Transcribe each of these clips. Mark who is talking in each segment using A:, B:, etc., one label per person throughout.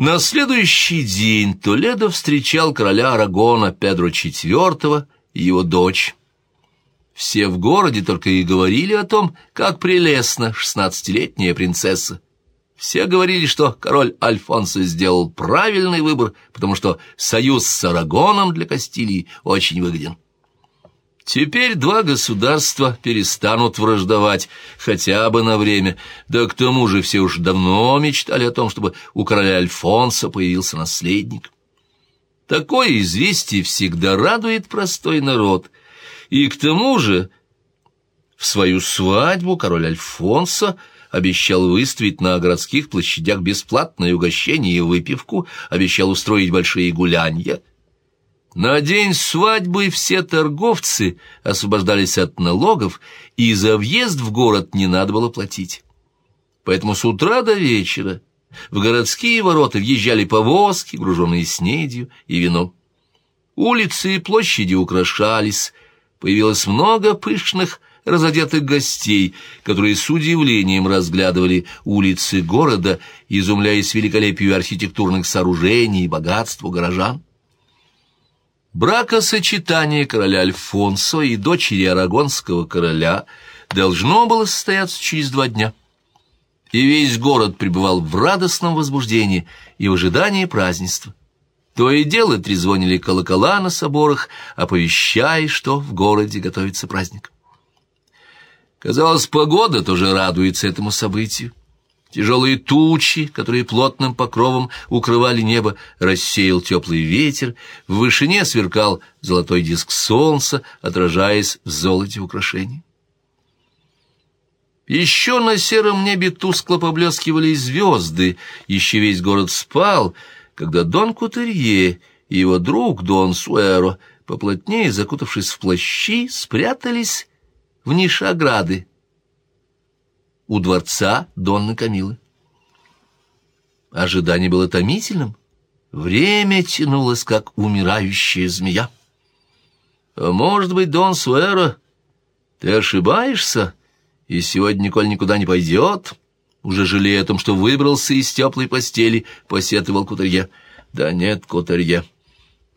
A: На следующий день Толедо встречал короля Арагона Педро IV и его дочь. Все в городе только и говорили о том, как прелестна шестнадцатилетняя принцесса. Все говорили, что король Альфонсо сделал правильный выбор, потому что союз с Арагоном для Кастилии очень выгоден. Теперь два государства перестанут враждовать хотя бы на время, да к тому же все уж давно мечтали о том, чтобы у короля Альфонса появился наследник. Такое известие всегда радует простой народ, и к тому же в свою свадьбу король Альфонсо обещал выставить на городских площадях бесплатное угощение и выпивку, обещал устроить большие гулянья. На день свадьбы все торговцы освобождались от налогов, и за въезд в город не надо было платить. Поэтому с утра до вечера в городские ворота въезжали повозки, груженные снедью и вином. Улицы и площади украшались, появилось много пышных разодетых гостей, которые с удивлением разглядывали улицы города, изумляясь великолепию архитектурных сооружений и богатству горожан. Бракосочетание короля Альфонсо и дочери арагонского короля должно было состояться через два дня. И весь город пребывал в радостном возбуждении и в ожидании празднества. То и дело трезвонили колокола на соборах, оповещая, что в городе готовится праздник. Казалось, погода тоже радуется этому событию. Тяжелые тучи, которые плотным покровом укрывали небо, рассеял теплый ветер, в вышине сверкал золотой диск солнца, отражаясь в золоте украшений. Еще на сером небе тускло поблескивали звезды, еще весь город спал, когда Дон Кутерье и его друг Дон Суэро, поплотнее закутавшись в плащи, спрятались в нише ограды у дворца Донны Камилы. Ожидание было томительным. Время тянулось, как умирающая змея. А может быть, Дон Суэро, ты ошибаешься, и сегодня Николь никуда не пойдет? Уже жалея о том, что выбрался из теплой постели, посетовал Кутерье. Да нет, Кутерье,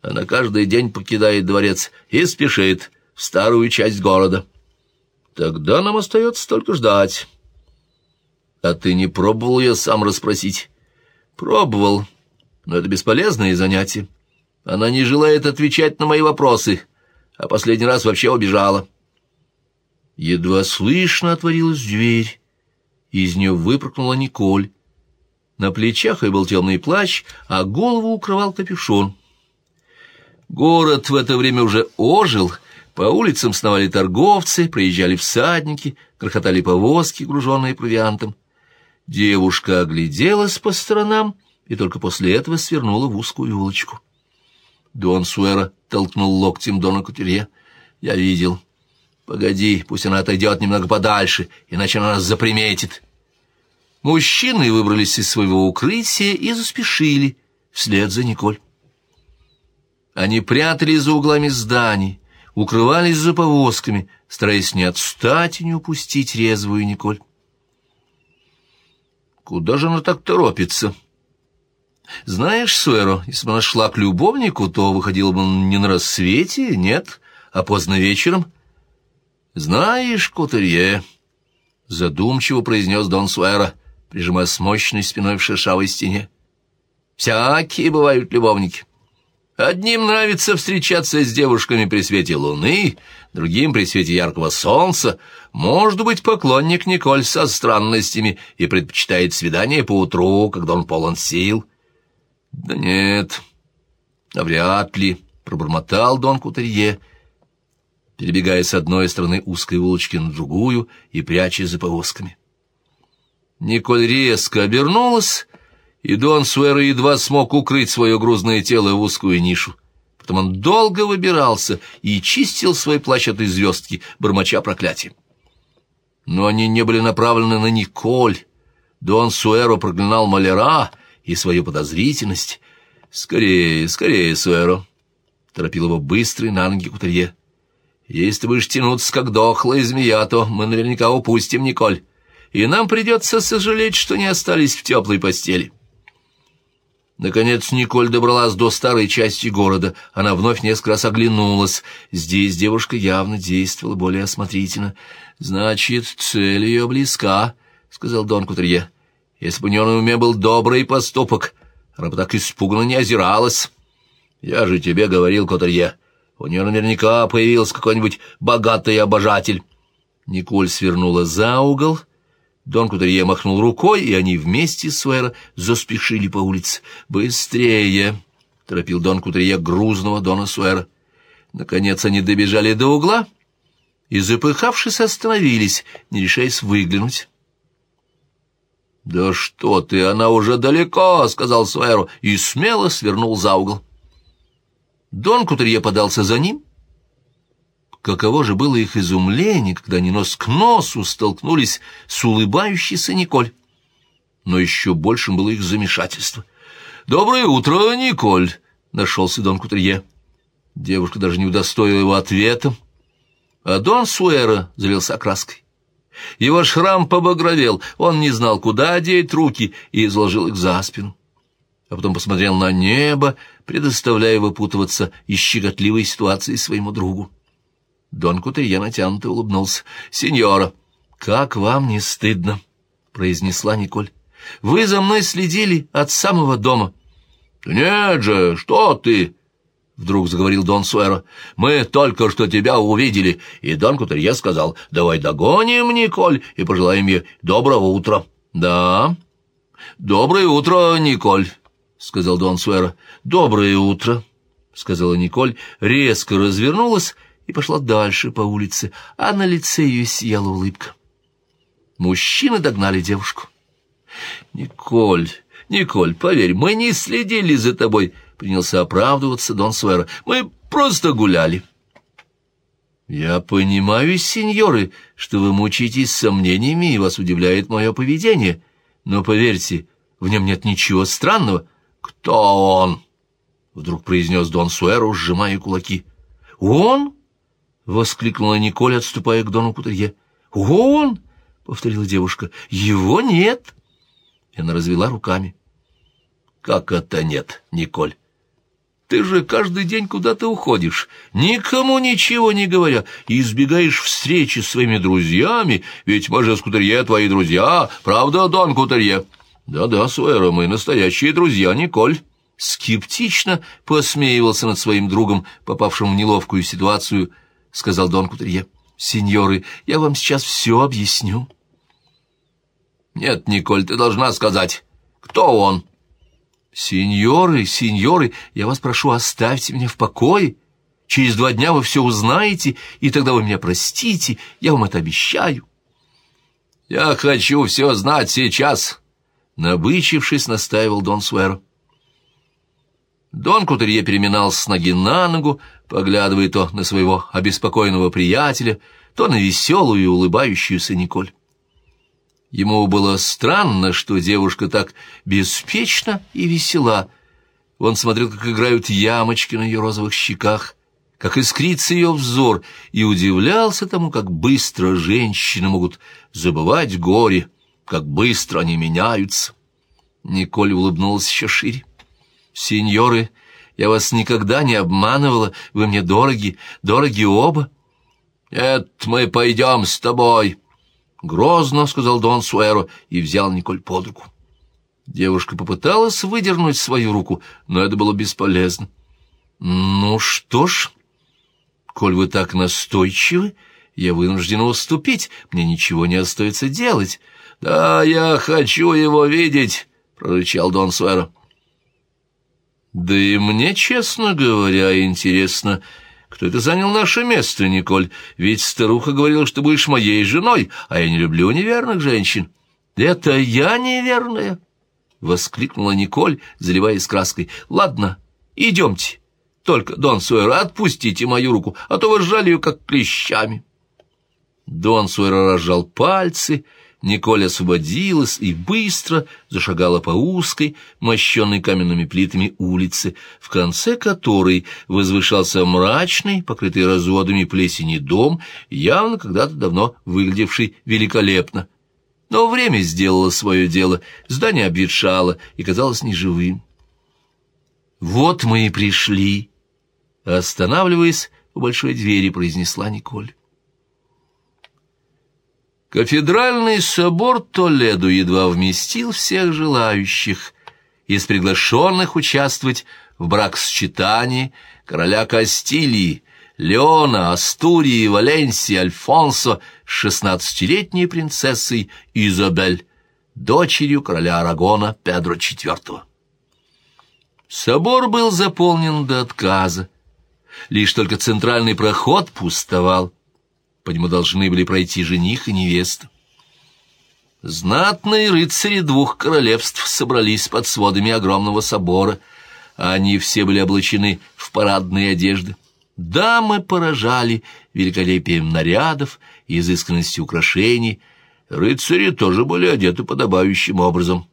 A: она каждый день покидает дворец и спешит в старую часть города. Тогда нам остается только ждать. А ты не пробовал ее сам расспросить? Пробовал, но это бесполезное занятие. Она не желает отвечать на мои вопросы, а последний раз вообще убежала. Едва слышно отворилась дверь. Из нее выпрыгнула Николь. На плечах ее был темный плащ, а голову укрывал капюшон. Город в это время уже ожил — по улицам сновали торговцы, проезжали всадники, крохотали повозки, груженные провиантом. Девушка огляделась по сторонам и только после этого свернула в узкую улочку. Дон Суэра толкнул локтем Дона Кутерье. «Я видел. Погоди, пусть она отойдет немного подальше, иначе она нас заприметит». Мужчины выбрались из своего укрытия и заспешили вслед за Николь. Они прятались за углами зданий, укрывались за повозками, стараясь не отстать и не упустить резвую Николь. Куда же она так торопится? Знаешь, Суэро, если бы она шла к любовнику, то выходила бы не на рассвете, нет, а поздно вечером. Знаешь, Кутерье, задумчиво произнес Дон Суэро, прижимая с мощной спиной в шершавой стене. Всякие бывают любовники. Одним нравится встречаться с девушками при свете луны, другим при свете яркого солнца. Может быть, поклонник Николь со странностями и предпочитает свидание по утру, когда он полон сил. Да нет, навряд ли, пробормотал Дон Кутерье, перебегая с одной стороны узкой улочки на другую и прячась за повозками. Николь резко обернулась и Дон Суэро едва смог укрыть свое грузное тело в узкую нишу. Потом он долго выбирался и чистил свой плащ от звездки, бормоча проклятия. Но они не были направлены на Николь. Дон Суэро проклинал маляра и свою подозрительность. «Скорее, скорее, Суэро!» — торопил его быстрый на ноги кутерье. «Если ты будешь тянуться, как дохлая змея, то мы наверняка упустим Николь, и нам придется сожалеть, что не остались в теплой постели». Наконец Николь добралась до старой части города. Она вновь несколько раз оглянулась. Здесь девушка явно действовала более осмотрительно. «Значит, цель ее близка», — сказал Дон Кутерье. «Если бы у нее на уме был добрый поступок, она бы так испуганно не озиралась. Я же тебе говорил, Кутерье, у нее наверняка появился какой-нибудь богатый обожатель». Николь свернула за угол Дон Кутерье махнул рукой, и они вместе с Суэро заспешили по улице. «Быстрее!» — торопил Дон Кутерье грузного Дона Суэра. Наконец они добежали до угла и, запыхавшись, остановились, не решаясь выглянуть. «Да что ты, она уже далеко!» — сказал Суэро, и смело свернул за угол. Дон Кутерье подался за ним — Каково же было их изумление, когда они нос к носу столкнулись с улыбающейся Николь. Но еще большим было их замешательство. «Доброе утро, Николь!» — нашелся Дон Кутерье. Девушка даже не удостоила его ответом, а Дон Суэра залился краской. Его шрам побагровел, он не знал, куда деть руки, и изложил их за спину. А потом посмотрел на небо, предоставляя выпутываться из щекотливой ситуации своему другу. Дон Кутерье натянуто улыбнулся. «Сеньора, как вам не стыдно?» — произнесла Николь. «Вы за мной следили от самого дома». «Нет же, что ты!» — вдруг заговорил Дон Суэро. «Мы только что тебя увидели, и Дон Кутерье сказал, давай догоним Николь и пожелаем ей доброго утра». «Да, доброе утро, Николь», — сказал Дон Суэро. «Доброе утро», — сказала Николь, резко развернулась и пошла дальше по улице, а на лице ее сияла улыбка. Мужчины догнали девушку. «Николь, Николь, поверь, мы не следили за тобой», — принялся оправдываться Дон Суэра. «Мы просто гуляли». «Я понимаю, сеньоры, что вы мучаетесь сомнениями, и вас удивляет мое поведение. Но поверьте, в нем нет ничего странного». «Кто он?» — вдруг произнес Дон Суэро, сжимая кулаки. «Он?» — воскликнула Николь, отступая к Дону Кутерье. «Он!» — повторила девушка. «Его нет!» И она развела руками. «Как это нет, Николь? Ты же каждый день куда-то уходишь, никому ничего не говоря, и избегаешь встречи с своими друзьями, ведь мы же с Кутерье твои друзья, правда, Дон Кутерье?» «Да-да, Суэра, мы настоящие друзья, Николь» скептично посмеивался над своим другом, попавшим в неловкую ситуацию — сказал Дон Кутерье. — Сеньоры, я вам сейчас все объясню. — Нет, Николь, ты должна сказать, кто он? — Сеньоры, сеньоры, я вас прошу, оставьте меня в покое. Через два дня вы все узнаете, и тогда вы меня простите, я вам это обещаю. — Я хочу все знать сейчас, — набычившись, настаивал Дон Суэро. Дон Кутерье переминался с ноги на ногу, поглядывая то на своего обеспокоенного приятеля, то на веселую и улыбающуюся Николь. Ему было странно, что девушка так беспечна и весела. Он смотрел, как играют ямочки на ее розовых щеках, как искрится ее взор, и удивлялся тому, как быстро женщины могут забывать горе, как быстро они меняются. Николь улыбнулась еще шире. «Сеньоры, я вас никогда не обманывала, вы мне дороги, дороги оба». «Нет, мы пойдем с тобой», — грозно сказал Дон Суэро и взял Николь под руку. Девушка попыталась выдернуть свою руку, но это было бесполезно. «Ну что ж, коль вы так настойчивы, я вынуждена уступить, мне ничего не остается делать». «Да, я хочу его видеть», — прорычал Дон Суэро. Да и мне, честно говоря, интересно, кто это занял наше место, Николь, ведь старуха говорила, что будешь моей женой, а я не люблю неверных женщин. Это я неверная, — воскликнула Николь, заливаясь краской. Ладно, идемте. Только, Дон Суэра, отпустите мою руку, а то вы сжали ее, как клещами. Дон Суэра разжал пальцы, — Николь освободилась и быстро зашагала по узкой, мощенной каменными плитами улице, в конце которой возвышался мрачный, покрытый разводами плесени дом, явно когда-то давно выглядевший великолепно. Но время сделало свое дело, здание обветшало и казалось неживым. «Вот мы и пришли», — останавливаясь у большой двери, произнесла Николь. Кафедральный собор Толеду едва вместил всех желающих из приглашенных участвовать в бракосчитании короля Кастилии, Леона, Астурии, Валенсии, Альфонсо с шестнадцатилетней принцессой Изабель, дочерью короля Арагона Педро IV. Собор был заполнен до отказа. Лишь только центральный проход пустовал. По нему должны были пройти жених и невеста. Знатные рыцари двух королевств собрались под сводами огромного собора. Они все были облачены в парадные одежды. Дамы поражали великолепием нарядов и изысканностью украшений. Рыцари тоже были одеты подобающим образом.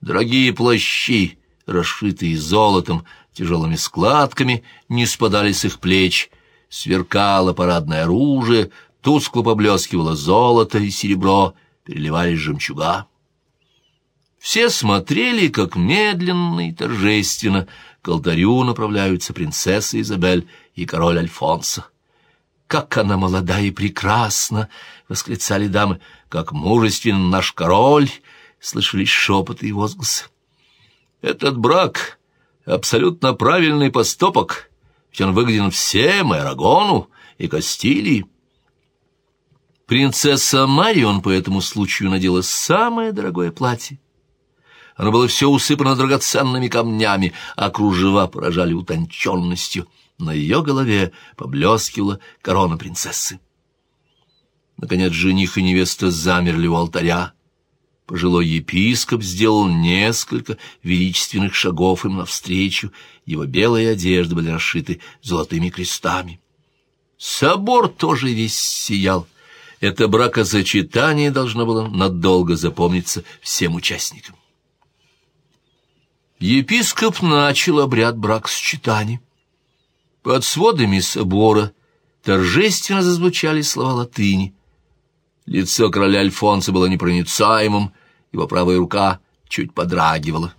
A: Дорогие плащи, расшитые золотом, тяжелыми складками, не спадали с их плеч. Сверкало парадное оружие, тускло поблескивало золото и серебро, переливались жемчуга. Все смотрели, как медленно и торжественно к алтарю направляются принцесса Изабель и король Альфонсо. «Как она молода и прекрасна!» — восклицали дамы. «Как мужествен наш король!» — слышались шепоты и возгласы. «Этот брак — абсолютно правильный поступок, ведь он выгоден всем, и Арагону, и Кастилии». Принцесса Марион по этому случаю надела самое дорогое платье. Оно было все усыпано драгоценными камнями, а кружева поражали утонченностью. На ее голове поблескивала корона принцессы. Наконец жених и невеста замерли у алтаря. Пожилой епископ сделал несколько величественных шагов им навстречу. Его белые одежды были расшиты золотыми крестами. Собор тоже весь сиял. Это бракосочетание должно было надолго запомниться всем участникам. Епископ начал обряд бракосочетания. Под сводами собора торжественно зазвучали слова латыни. Лицо короля Альфонса было непроницаемым, его правая рука чуть подрагивала.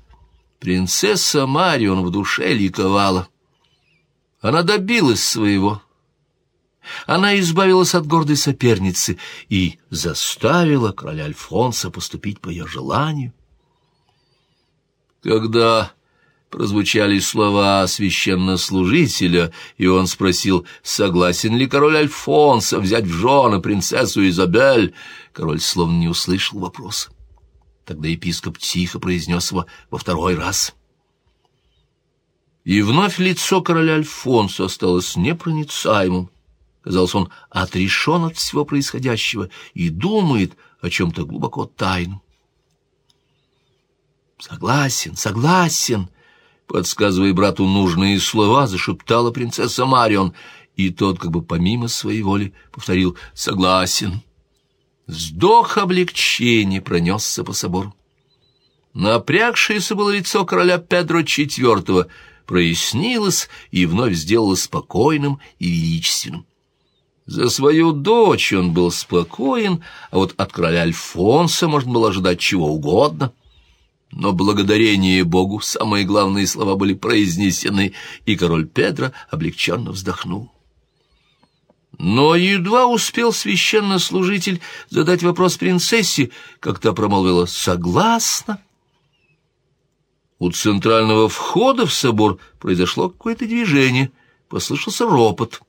A: Принцесса Марион в душе ликовала. Она добилась своего — она избавилась от гордой соперницы и заставила короля Альфонса поступить по ее желанию. Когда прозвучали слова священнослужителя, и он спросил, согласен ли король Альфонса взять в жены принцессу Изабель, король словно не услышал вопроса. Тогда епископ тихо произнес его во второй раз. И вновь лицо короля Альфонса осталось непроницаемым. Казалось, он отрешен от всего происходящего и думает о чем-то глубоко тайном. «Согласен, согласен!» Подсказывая брату нужные слова, зашептала принцесса Марион, и тот, как бы помимо своей воли, повторил «согласен». Вздох облегчения пронесся по собору. Напрягшееся было лицо короля Педро IV прояснилось и вновь сделалось спокойным и величественным. За свою дочь он был спокоен, а вот от короля Альфонса можно было ожидать чего угодно. Но благодарение Богу самые главные слова были произнесены, и король Педро облегченно вздохнул. Но едва успел священнослужитель задать вопрос принцессе, как та промолвила «согласна». У центрального входа в собор произошло какое-то движение, послышался ропот —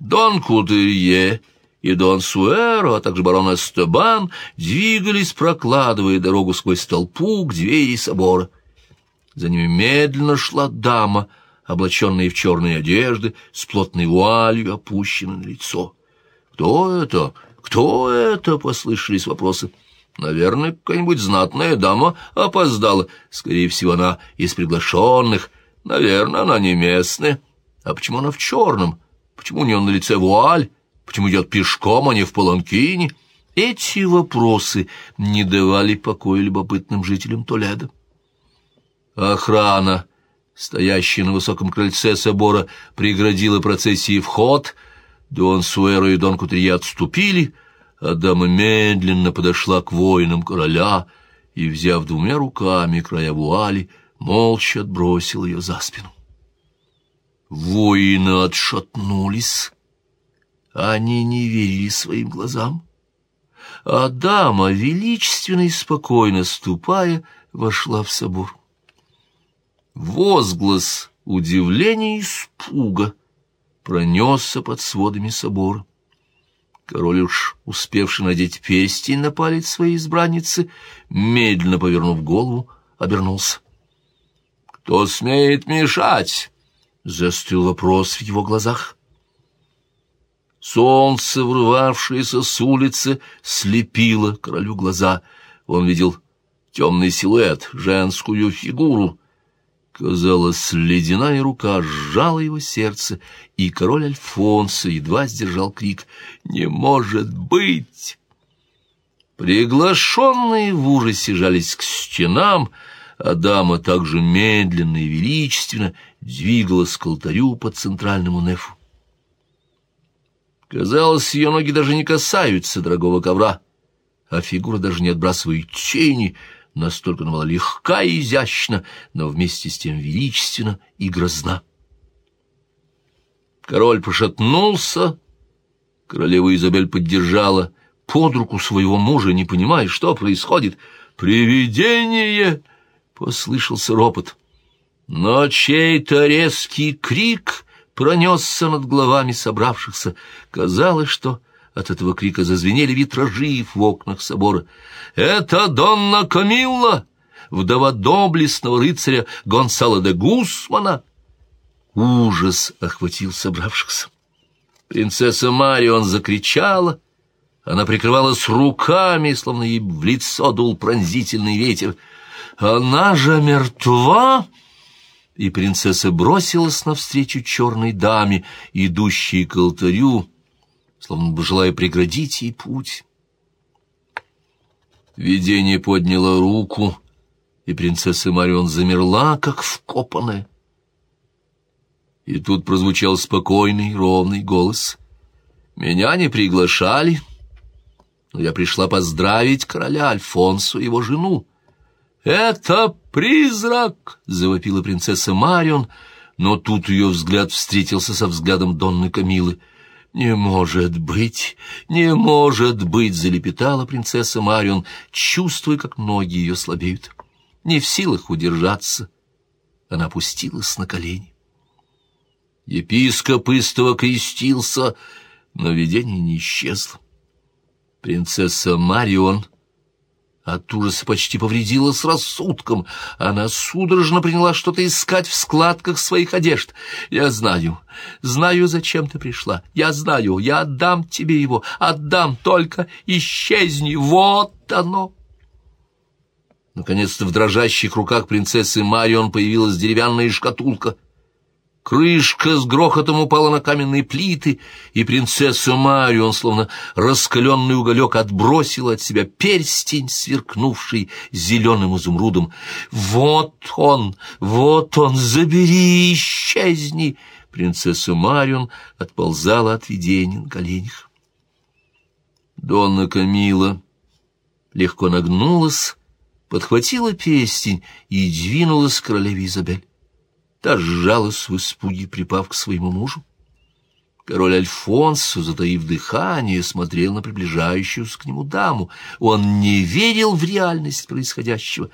A: Дон Кутерье и Дон Суэро, а также барон Эстебан двигались, прокладывая дорогу сквозь толпу к двери собора. За ними медленно шла дама, облаченная в черные одежды, с плотной вуалью, опущенной на лицо. «Кто это? Кто это?» — послышались вопросы. «Наверное, какая-нибудь знатная дама опоздала. Скорее всего, она из приглашенных. Наверное, она не местная. А почему она в черном?» Почему у нее на лице вуаль? Почему идет пешком, а не в паланкине? Эти вопросы не давали покоя любопытным жителям Толеда. Охрана, стоящая на высоком крыльце собора, преградила процессии вход. Дон Суэро и Дон Кутрия отступили, а дама медленно подошла к воинам короля и, взяв двумя руками края вуали, молча отбросил ее за спину. Воины отшатнулись. Они не верили своим глазам. А дама, величественно и спокойно ступая, вошла в собор. Возглас удивления и испуга пронесся под сводами собора. Король уж, успевший надеть перстень на палец своей избранницы, медленно повернув голову, обернулся. «Кто смеет мешать?» — застыл вопрос в его глазах. Солнце, врывавшееся с улицы, слепило королю глаза. Он видел темный силуэт, женскую фигуру. Казалось, ледяная рука сжала его сердце, и король Альфонсо едва сдержал крик «Не может быть!». Приглашенные в ужасе жались к стенам, а дама также медленно и величественно двигалась к алтарю под центральному нефу. Казалось, ее ноги даже не касаются дорогого ковра, а фигура даже не отбрасывает тени — настолько она была легка и изящна, но вместе с тем величественна и грозна. Король пошатнулся, королева Изабель поддержала под руку своего мужа, не понимая, что происходит. «Привидение!» — послышался ропот. Но чей-то резкий крик пронесся над головами собравшихся. Казалось, что от этого крика зазвенели витражи в окнах собора. «Это Донна Камилла, вдова доблестного рыцаря Гонсала де Гусмана!» Ужас охватил собравшихся. Принцесса Марион закричала. Она прикрывалась руками, словно ей в лицо дул пронзительный ветер. «Она же мертва!» И принцесса бросилась навстречу черной даме, идущей к алтарю, словно бы желая преградить ей путь. Видение подняло руку, и принцесса Марион замерла, как вкопанная. И тут прозвучал спокойный, ровный голос. «Меня не приглашали, но я пришла поздравить короля Альфонсу и его жену». «Это призрак!» — завопила принцесса Марион, но тут ее взгляд встретился со взглядом Донны Камилы — «Не может быть, не может быть!» — залепетала принцесса Марион, чувствуя, как ноги ее слабеют. Не в силах удержаться, она опустилась на колени. Епископ истово крестился, но видение не исчезло. Принцесса Марион от ужаса почти повредила с рассудком. Она судорожно приняла что-то искать в складках своих одежд. «Я знаю, знаю, зачем ты пришла. Я знаю, я отдам тебе его, отдам, только исчезни. Вот оно!» Наконец-то в дрожащих руках принцессы Марион появилась деревянная шкатулка — Крышка с грохотом упала на каменные плиты, и принцесса Марион, словно раскаленный уголек, отбросила от себя перстень, сверкнувший зеленым изумрудом. «Вот он! Вот он! Забери! Исчезни!» Принцесса Марион отползала от видения на коленях. Донна Камила легко нагнулась, подхватила перстень и двинулась к королеве Изабель. Та сжалась в испуге, припав к своему мужу. Король Альфонсо, затаив дыхание, смотрел на приближающуюся к нему даму. Он не верил в реальность происходящего,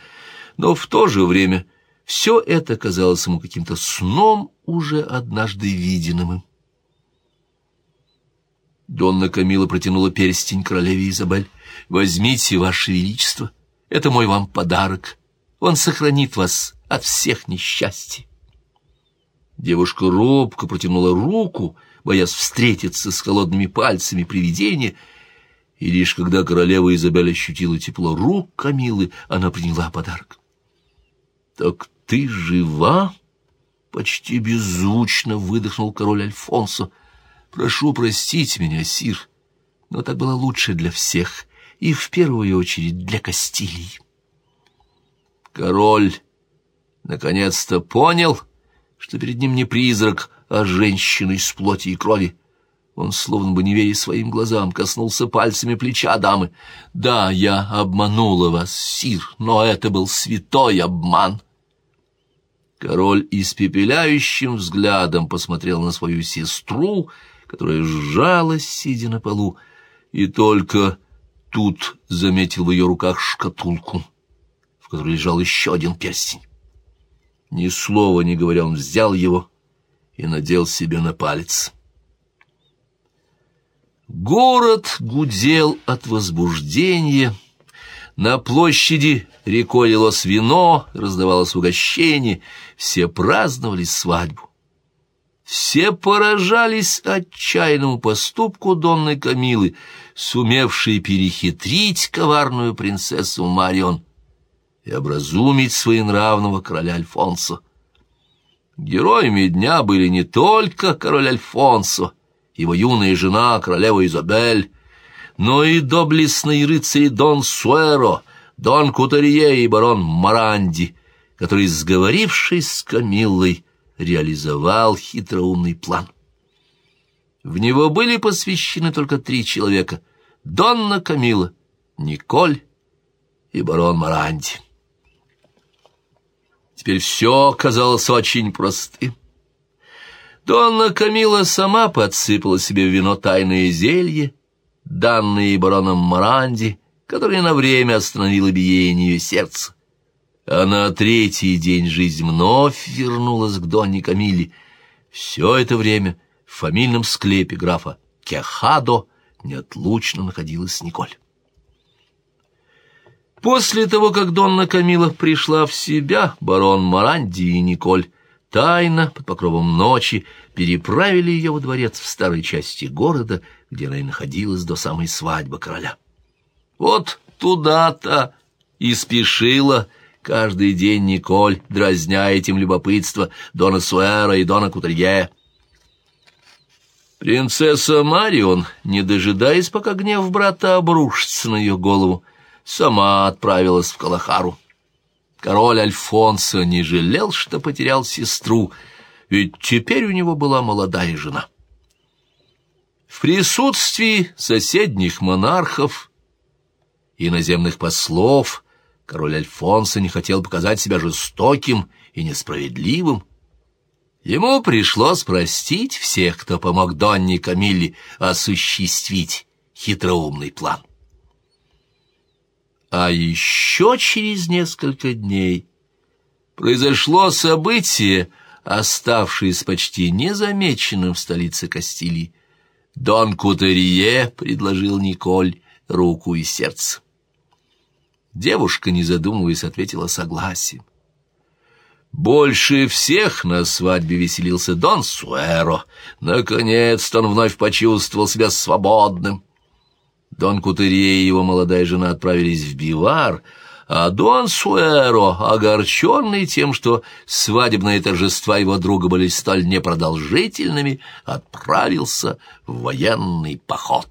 A: но в то же время все это казалось ему каким-то сном, уже однажды виденным им. Донна Камила протянула перстень королеве Изабель. «Возьмите, Ваше Величество, это мой вам подарок. Он сохранит вас от всех несчастий». Девушка робко протянула руку, боясь встретиться с холодными пальцами привидения, и лишь когда королева Изабель ощутила тепло рук Камилы, она приняла подарок. «Так ты жива?» — почти беззвучно выдохнул король Альфонсо. «Прошу простить меня, сир, но так было лучше для всех, и в первую очередь для Кастилии». Король наконец-то понял — что перед ним не призрак, а женщина из плоти и крови. Он, словно бы не веря своим глазам, коснулся пальцами плеча дамы. «Да, я обманула вас, сир, но это был святой обман». Король испепеляющим взглядом посмотрел на свою сестру, которая сжалась, сидя на полу, и только тут заметил в ее руках шкатулку, в которой лежал еще один перстень. Ни слова не говоря, он взял его и надел себе на палец. Город гудел от возбуждения. На площади рекой лилось вино, раздавалось угощение, все праздновали свадьбу. Все поражались отчаянному поступку Донны Камилы, сумевшей перехитрить коварную принцессу Марион и образумить своенравного короля Альфонсо. Героями дня были не только король Альфонсо, его юная жена, королева Изабель, но и доблестные рыцари Дон Суэро, Дон Кутарье и барон Маранди, который, сговорившись с Камиллой, реализовал хитроумный план. В него были посвящены только три человека — Донна Камила, Николь и барон Маранди. Теперь все казалось очень простым. Донна Камила сама подсыпала себе в вино тайное зелье, данное бароном Маранди, которое на время остановило биение ее сердца. А на третий день жизнь вновь вернулась к Донне Камиле. Все это время в фамильном склепе графа Кехадо неотлучно находилась Николь. После того, как Донна Камила пришла в себя, барон Маранди и Николь тайно, под покровом ночи, переправили ее во дворец в старой части города, где она и находилась до самой свадьбы короля. Вот туда-то и спешила каждый день Николь, дразня этим любопытство Дона Суэра и Дона Кутрье. Принцесса Марион, не дожидаясь, пока гнев брата обрушится на ее голову, сама отправилась в Калахару. Король Альфонсо не жалел, что потерял сестру, ведь теперь у него была молодая жена. В присутствии соседних монархов, иноземных послов, король Альфонсо не хотел показать себя жестоким и несправедливым. Ему пришлось простить всех, кто помог Донне Камилле осуществить хитроумный план. А еще через несколько дней произошло событие, оставшееся почти незамеченным в столице Кастилии. Дон Кутерье предложил Николь руку и сердце. Девушка, не задумываясь, ответила согласием. Больше всех на свадьбе веселился Дон Суэро. Наконец-то он вновь почувствовал себя свободным. Дон Кутерье и его молодая жена отправились в бивар, а Дон Суэро, огорченный тем, что свадебные торжества его друга были столь непродолжительными, отправился в военный поход.